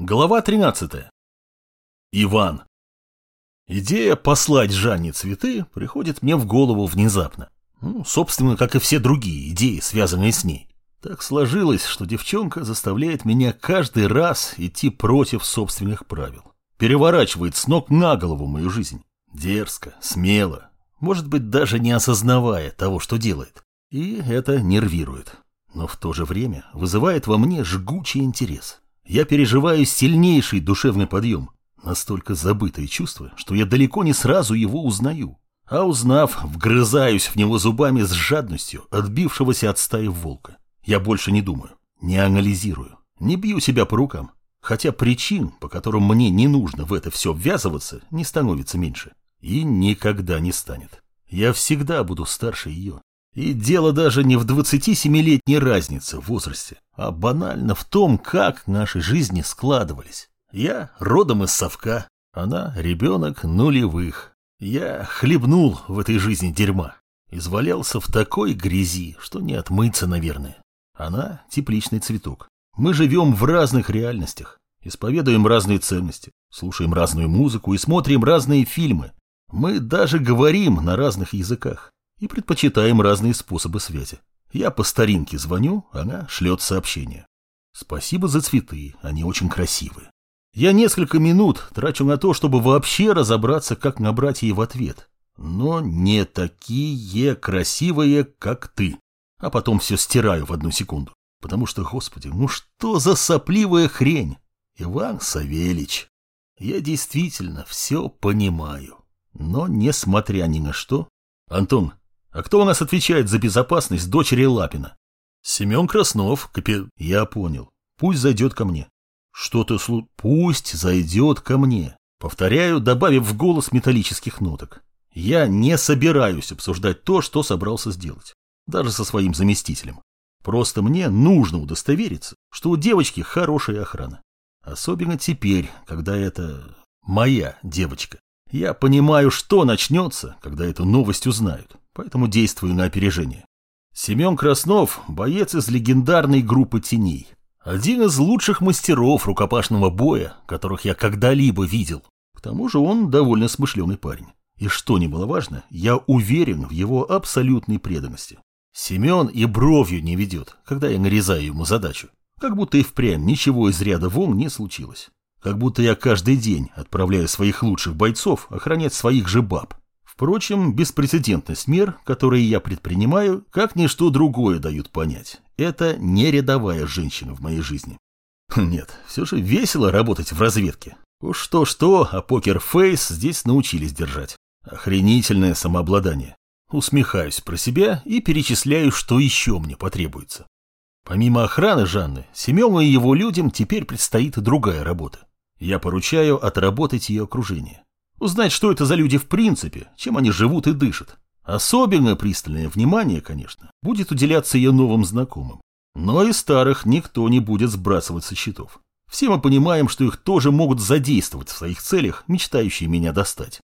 Глава 13. Иван. Идея послать Жанне цветы приходит мне в голову внезапно. Ну, собственно, как и все другие идеи, связанные с ней. Так сложилось, что девчонка заставляет меня каждый раз идти против собственных правил. Переворачивает с ног на голову мою жизнь. Дерзко, смело, может быть, даже не осознавая того, что делает. И это нервирует. Но в то же время вызывает во мне жгучий интерес. Я переживаю сильнейший душевный подъем, настолько забытое чувство, что я далеко не сразу его узнаю. А узнав, вгрызаюсь в него зубами с жадностью, отбившегося от стаи волка. Я больше не думаю, не анализирую, не бью себя по рукам. Хотя причин, по которым мне не нужно в это все ввязываться, не становится меньше. И никогда не станет. Я всегда буду старше ее. И дело даже не в 27-летней разнице в возрасте, а банально в том, как наши жизни складывались. Я родом из совка, она ребенок нулевых. Я хлебнул в этой жизни дерьма. Извалялся в такой грязи, что не отмыться, наверное. Она тепличный цветок. Мы живем в разных реальностях, исповедуем разные ценности, слушаем разную музыку и смотрим разные фильмы. Мы даже говорим на разных языках и предпочитаем разные способы связи. Я по старинке звоню, она шлет сообщение. Спасибо за цветы, они очень красивые. Я несколько минут трачу на то, чтобы вообще разобраться, как набрать ей в ответ. Но не такие красивые, как ты. А потом все стираю в одну секунду. Потому что, господи, ну что за сопливая хрень? Иван Савельич. Я действительно все понимаю. Но, несмотря ни на что... Антон, а кто у нас отвечает за безопасность дочери Лапина? Семен Краснов, капи... Я понял. Пусть зайдет ко мне. Что-то слу... Пусть зайдет ко мне. Повторяю, добавив в голос металлических ноток. Я не собираюсь обсуждать то, что собрался сделать. Даже со своим заместителем. Просто мне нужно удостовериться, что у девочки хорошая охрана. Особенно теперь, когда это моя девочка. Я понимаю, что начнется, когда эту новость узнают поэтому действую на опережение. Семен Краснов – боец из легендарной группы «Теней». Один из лучших мастеров рукопашного боя, которых я когда-либо видел. К тому же он довольно смышленый парень. И что ни было важно, я уверен в его абсолютной преданности. Семен и бровью не ведет, когда я нарезаю ему задачу. Как будто и впрямь ничего из ряда вон не случилось. Как будто я каждый день отправляю своих лучших бойцов охранять своих же баб. Впрочем, беспрецедентность мер, которые я предпринимаю, как ничто другое дают понять. Это не рядовая женщина в моей жизни. Нет, все же весело работать в разведке. Уж что-что, а покер-фейс здесь научились держать. Охренительное самообладание. Усмехаюсь про себя и перечисляю, что еще мне потребуется. Помимо охраны Жанны, Семену и его людям теперь предстоит другая работа. Я поручаю отработать ее окружение. Узнать, что это за люди в принципе, чем они живут и дышат. Особенно пристальное внимание, конечно, будет уделяться ее новым знакомым. Но и старых никто не будет сбрасывать со счетов. Все мы понимаем, что их тоже могут задействовать в своих целях, мечтающие меня достать.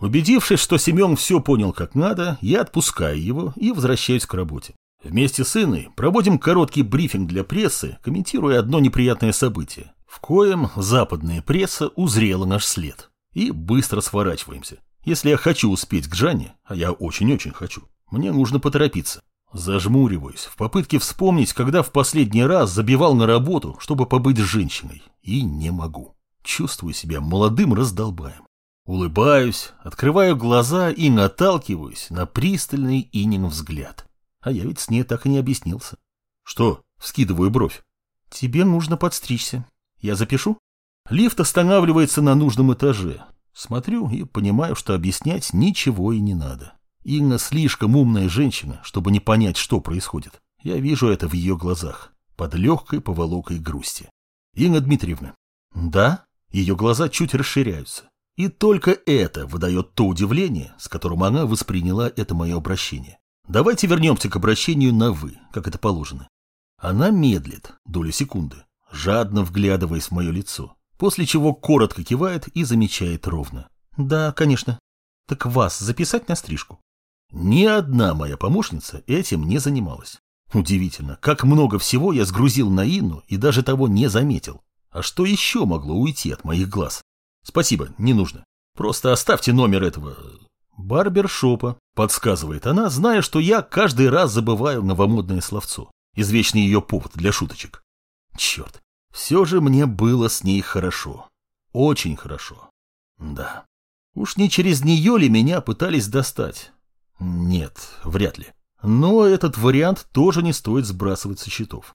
Убедившись, что Семен все понял как надо, я отпускаю его и возвращаюсь к работе. Вместе с Инной проводим короткий брифинг для прессы, комментируя одно неприятное событие, в коем западная пресса узрела наш след и быстро сворачиваемся. Если я хочу успеть к Жанне, а я очень-очень хочу, мне нужно поторопиться. Зажмуриваюсь в попытке вспомнить, когда в последний раз забивал на работу, чтобы побыть с женщиной. И не могу. Чувствую себя молодым раздолбаем. Улыбаюсь, открываю глаза и наталкиваюсь на пристальный Инин взгляд. А я ведь с ней так и не объяснился. Что? Вскидываю бровь. Тебе нужно подстричься. Я запишу? Лифт останавливается на нужном этаже. Смотрю и понимаю, что объяснять ничего и не надо. Инна слишком умная женщина, чтобы не понять, что происходит. Я вижу это в ее глазах, под легкой поволокой грусти. Инна Дмитриевна. Да, ее глаза чуть расширяются. И только это выдает то удивление, с которым она восприняла это мое обращение. Давайте вернемся к обращению на «вы», как это положено. Она медлит, долю секунды, жадно вглядываясь в мое лицо после чего коротко кивает и замечает ровно. «Да, конечно. Так вас записать на стрижку?» Ни одна моя помощница этим не занималась. Удивительно, как много всего я сгрузил на Инну и даже того не заметил. А что еще могло уйти от моих глаз? Спасибо, не нужно. Просто оставьте номер этого... Барбершопа, подсказывает она, зная, что я каждый раз забываю новомодное словцо. Извечный ее повод для шуточек. Черт, все же мне было с ней хорошо. Очень хорошо. Да. Уж не через нее ли меня пытались достать? Нет, вряд ли. Но этот вариант тоже не стоит сбрасывать со счетов.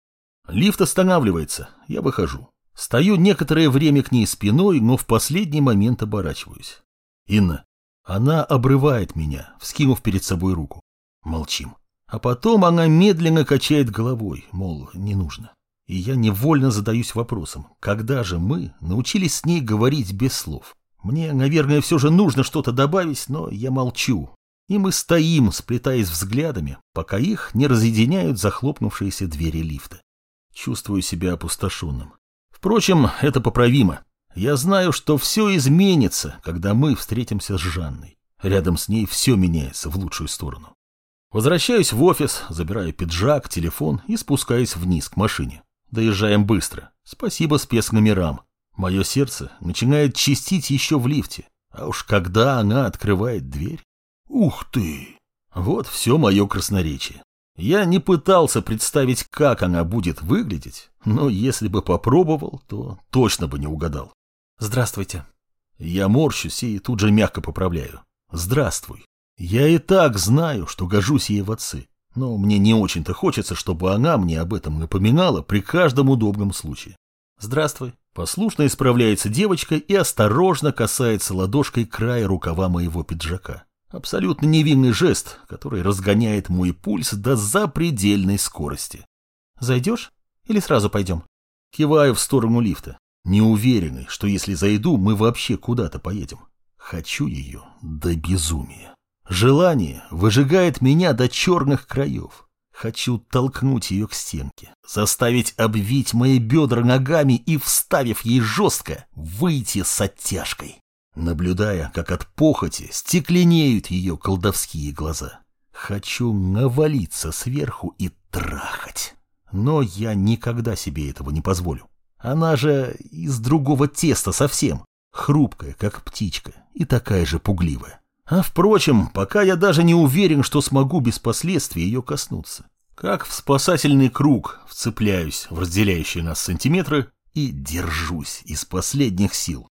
Лифт останавливается, я выхожу. Стою некоторое время к ней спиной, но в последний момент оборачиваюсь. Инна. Она обрывает меня, вскинув перед собой руку. Молчим. А потом она медленно качает головой, мол, не нужно. И я невольно задаюсь вопросом, когда же мы научились с ней говорить без слов? Мне, наверное, все же нужно что-то добавить, но я молчу. И мы стоим, сплетаясь взглядами, пока их не разъединяют захлопнувшиеся двери лифта. Чувствую себя опустошенным. Впрочем, это поправимо. Я знаю, что все изменится, когда мы встретимся с Жанной. Рядом с ней все меняется в лучшую сторону. Возвращаюсь в офис, забираю пиджак, телефон и спускаюсь вниз к машине. Доезжаем быстро. Спасибо спецномерам. Мое сердце начинает чистить еще в лифте. А уж когда она открывает дверь... Ух ты! Вот все мое красноречие. Я не пытался представить, как она будет выглядеть, но если бы попробовал, то точно бы не угадал. Здравствуйте. Я морщусь и тут же мягко поправляю. Здравствуй. Я и так знаю, что гожусь ей в отцы, но мне не очень-то хочется, чтобы она мне об этом напоминала при каждом удобном случае. Здравствуй. Послушно исправляется девочка и осторожно касается ладошкой края рукава моего пиджака. Абсолютно невинный жест, который разгоняет мой пульс до запредельной скорости. Зайдешь или сразу пойдем? Киваю в сторону лифта, неуверенный, что если зайду, мы вообще куда-то поедем. Хочу ее до безумия. Желание выжигает меня до черных краев. Хочу толкнуть ее к стенке, заставить обвить мои бедра ногами и, вставив ей жестко, выйти с оттяжкой наблюдая, как от похоти стекленеют ее колдовские глаза. Хочу навалиться сверху и трахать. Но я никогда себе этого не позволю. Она же из другого теста совсем, хрупкая, как птичка, и такая же пугливая. А впрочем, пока я даже не уверен, что смогу без последствий ее коснуться. Как в спасательный круг вцепляюсь в разделяющие нас сантиметры и держусь из последних сил,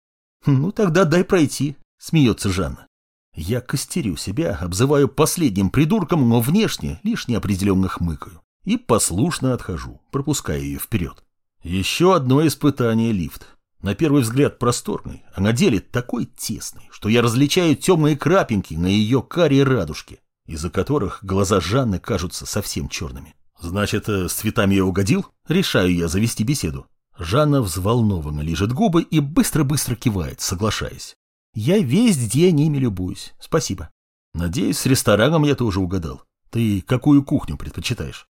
«Ну, тогда дай пройти», — смеется Жанна. Я костерю себя, обзываю последним придурком, но внешне лишь неопределенно хмыкаю. И послушно отхожу, пропуская ее вперед. Еще одно испытание лифт. На первый взгляд просторный, а на деле такой тесный, что я различаю темные крапинки на ее каре радужке, из-за которых глаза Жанны кажутся совсем черными. Значит, э, с цветами я угодил? Решаю я завести беседу. Жанна взволнованно лежит губы и быстро-быстро кивает, соглашаясь. Я весь день ими любуюсь. Спасибо. Надеюсь, с рестораном я тоже угадал. Ты какую кухню предпочитаешь?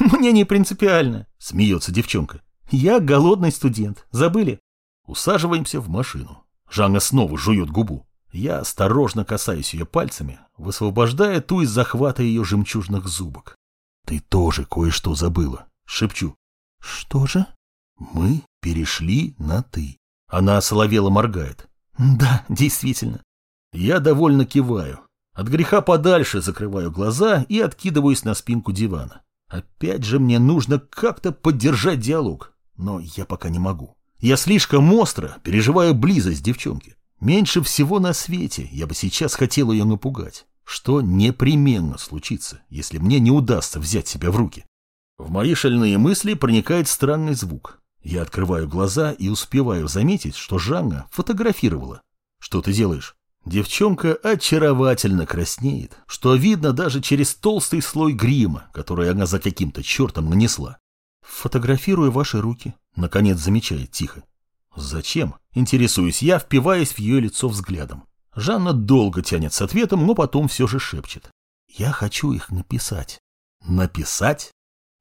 Мне не принципиально, смеется девчонка. Я голодный студент. Забыли? Усаживаемся в машину. Жанна снова жует губу. Я осторожно касаюсь ее пальцами, высвобождая ту из захвата ее жемчужных зубок. Ты тоже кое-что забыла, шепчу. Что же? Мы перешли на «ты». Она соловела моргает. Да, действительно. Я довольно киваю. От греха подальше закрываю глаза и откидываюсь на спинку дивана. Опять же мне нужно как-то поддержать диалог. Но я пока не могу. Я слишком остро переживаю близость девчонки. Меньше всего на свете я бы сейчас хотел ее напугать. Что непременно случится, если мне не удастся взять себя в руки. В мои шальные мысли проникает странный звук. Я открываю глаза и успеваю заметить, что Жанна фотографировала. Что ты делаешь? Девчонка очаровательно краснеет, что видно даже через толстый слой грима, который она за каким-то чертом нанесла. Фотографирую ваши руки, наконец замечает тихо. Зачем? Интересуюсь я, впиваясь в ее лицо взглядом. Жанна долго тянет с ответом, но потом все же шепчет. Я хочу их написать. Написать?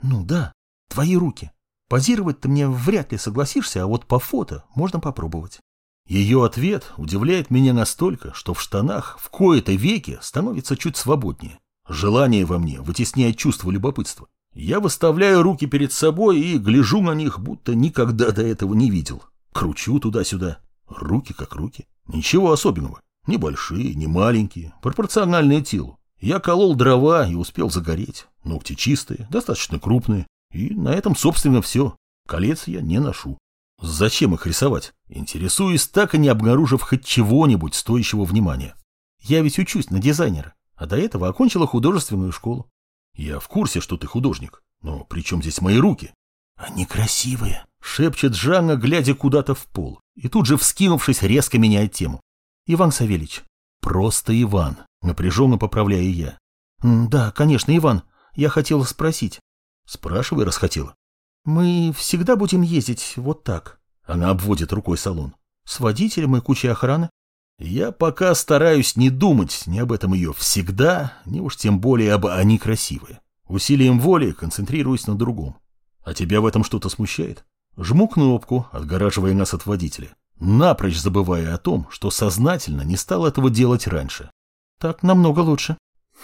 Ну да, твои руки. Позировать ты мне вряд ли согласишься, а вот по фото можно попробовать. Ее ответ удивляет меня настолько, что в штанах в кои-то веки становится чуть свободнее. Желание во мне вытесняет чувство любопытства. Я выставляю руки перед собой и гляжу на них, будто никогда до этого не видел. Кручу туда-сюда. Руки как руки. Ничего особенного. Ни большие, ни маленькие. Пропорциональные телу. Я колол дрова и успел загореть. Ногти чистые, достаточно крупные. И на этом, собственно, все. Колец я не ношу. Зачем их рисовать? Интересуюсь, так и не обнаружив хоть чего-нибудь стоящего внимания. Я ведь учусь на дизайнера, а до этого окончила художественную школу. Я в курсе, что ты художник, но при чем здесь мои руки? Они красивые, шепчет Жанна, глядя куда-то в пол, и тут же, вскинувшись, резко меняет тему. Иван Савельич. Просто Иван, напряженно поправляю я. Да, конечно, Иван, я хотела спросить. Спрашивай, расхотела. Мы всегда будем ездить вот так. Она обводит рукой салон. С водителем и кучей охраны. Я пока стараюсь не думать ни об этом ее всегда, ни уж тем более об «они красивые». Усилием воли концентрируюсь на другом. А тебя в этом что-то смущает? Жму кнопку, отгораживая нас от водителя, напрочь забывая о том, что сознательно не стал этого делать раньше. Так намного лучше.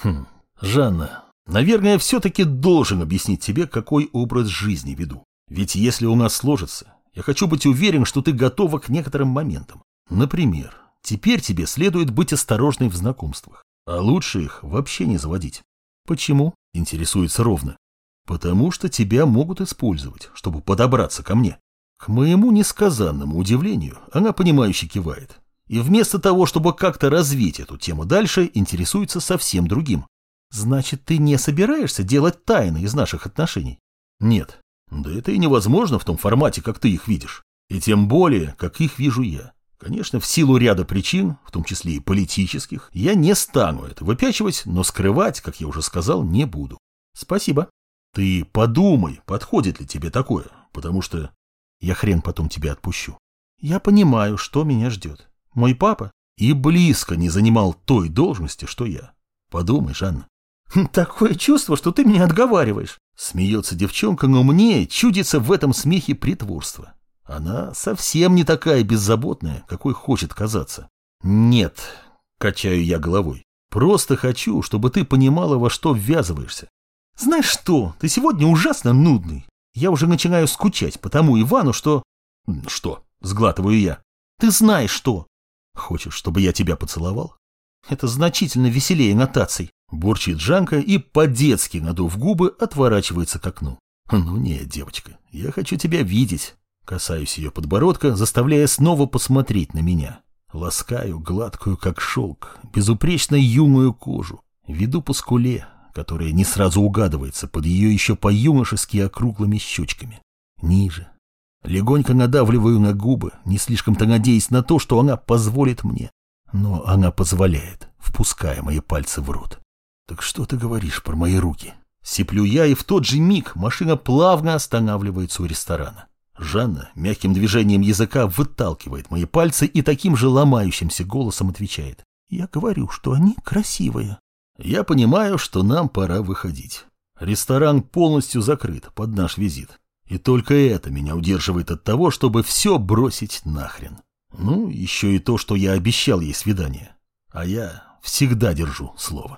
Хм, Жанна, Наверное, все-таки должен объяснить тебе, какой образ жизни веду. Ведь если у нас сложится, я хочу быть уверен, что ты готова к некоторым моментам. Например, теперь тебе следует быть осторожной в знакомствах, а лучше их вообще не заводить. Почему? Интересуется ровно. Потому что тебя могут использовать, чтобы подобраться ко мне. К моему несказанному удивлению, она понимающе кивает. И вместо того, чтобы как-то развить эту тему дальше, интересуется совсем другим. Значит, ты не собираешься делать тайны из наших отношений? Нет. Да это и невозможно в том формате, как ты их видишь. И тем более, как их вижу я. Конечно, в силу ряда причин, в том числе и политических, я не стану это выпячивать, но скрывать, как я уже сказал, не буду. Спасибо. Ты подумай, подходит ли тебе такое, потому что я хрен потом тебя отпущу. Я понимаю, что меня ждет. Мой папа и близко не занимал той должности, что я. Подумай, Жанна. «Такое чувство, что ты меня отговариваешь!» Смеется девчонка, но мне чудится в этом смехе притворство. Она совсем не такая беззаботная, какой хочет казаться. «Нет», — качаю я головой, — «просто хочу, чтобы ты понимала, во что ввязываешься. Знаешь что, ты сегодня ужасно нудный. Я уже начинаю скучать по тому Ивану, что...» «Что?» — сглатываю я. «Ты знаешь что!» «Хочешь, чтобы я тебя поцеловал?» «Это значительно веселее нотаций. Бурчит Жанка и, по-детски надув губы, отворачивается к окну. «Ну нет, девочка, я хочу тебя видеть». Касаюсь ее подбородка, заставляя снова посмотреть на меня. Ласкаю гладкую, как шелк, безупречно юную кожу. Веду по скуле, которая не сразу угадывается под ее еще по-юношески округлыми щечками. Ниже. Легонько надавливаю на губы, не слишком-то надеясь на то, что она позволит мне. Но она позволяет, впуская мои пальцы в рот. «Так что ты говоришь про мои руки?» Сиплю я, и в тот же миг машина плавно останавливается у ресторана. Жанна мягким движением языка выталкивает мои пальцы и таким же ломающимся голосом отвечает. «Я говорю, что они красивые». Я понимаю, что нам пора выходить. Ресторан полностью закрыт под наш визит. И только это меня удерживает от того, чтобы все бросить нахрен. Ну, еще и то, что я обещал ей свидание. А я всегда держу слово.